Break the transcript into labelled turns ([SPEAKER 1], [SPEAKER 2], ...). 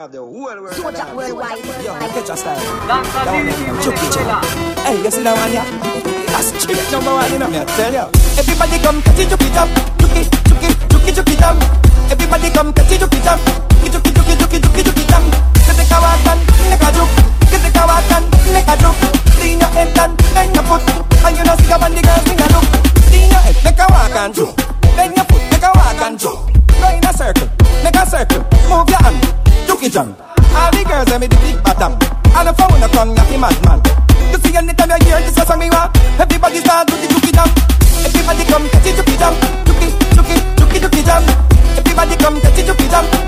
[SPEAKER 1] Have the whole world.
[SPEAKER 2] Soldier worldwide.
[SPEAKER 3] Yo, catch a style.
[SPEAKER 4] Lanzadini
[SPEAKER 3] Chucky
[SPEAKER 4] Venezuela.
[SPEAKER 3] Hey, you see that one, yeah? That's straight number one, you know me, I tell ya. Everybody come catch it, chucky jump. Chucky, chucky, chucky, chucky jump. Everybody come catch it, chucky jump. Chucky, chucky, chucky, chucky, chucky, chucky jump. Get chucky jump. All the girls them with the big bottom. And the phone a come yappy madman You see anytime you hear this song me want. Everybody start with the juki jump Everybody come catch it juki jump Juki, juki, juki, juki jump Everybody come catch Juki, juki, juki,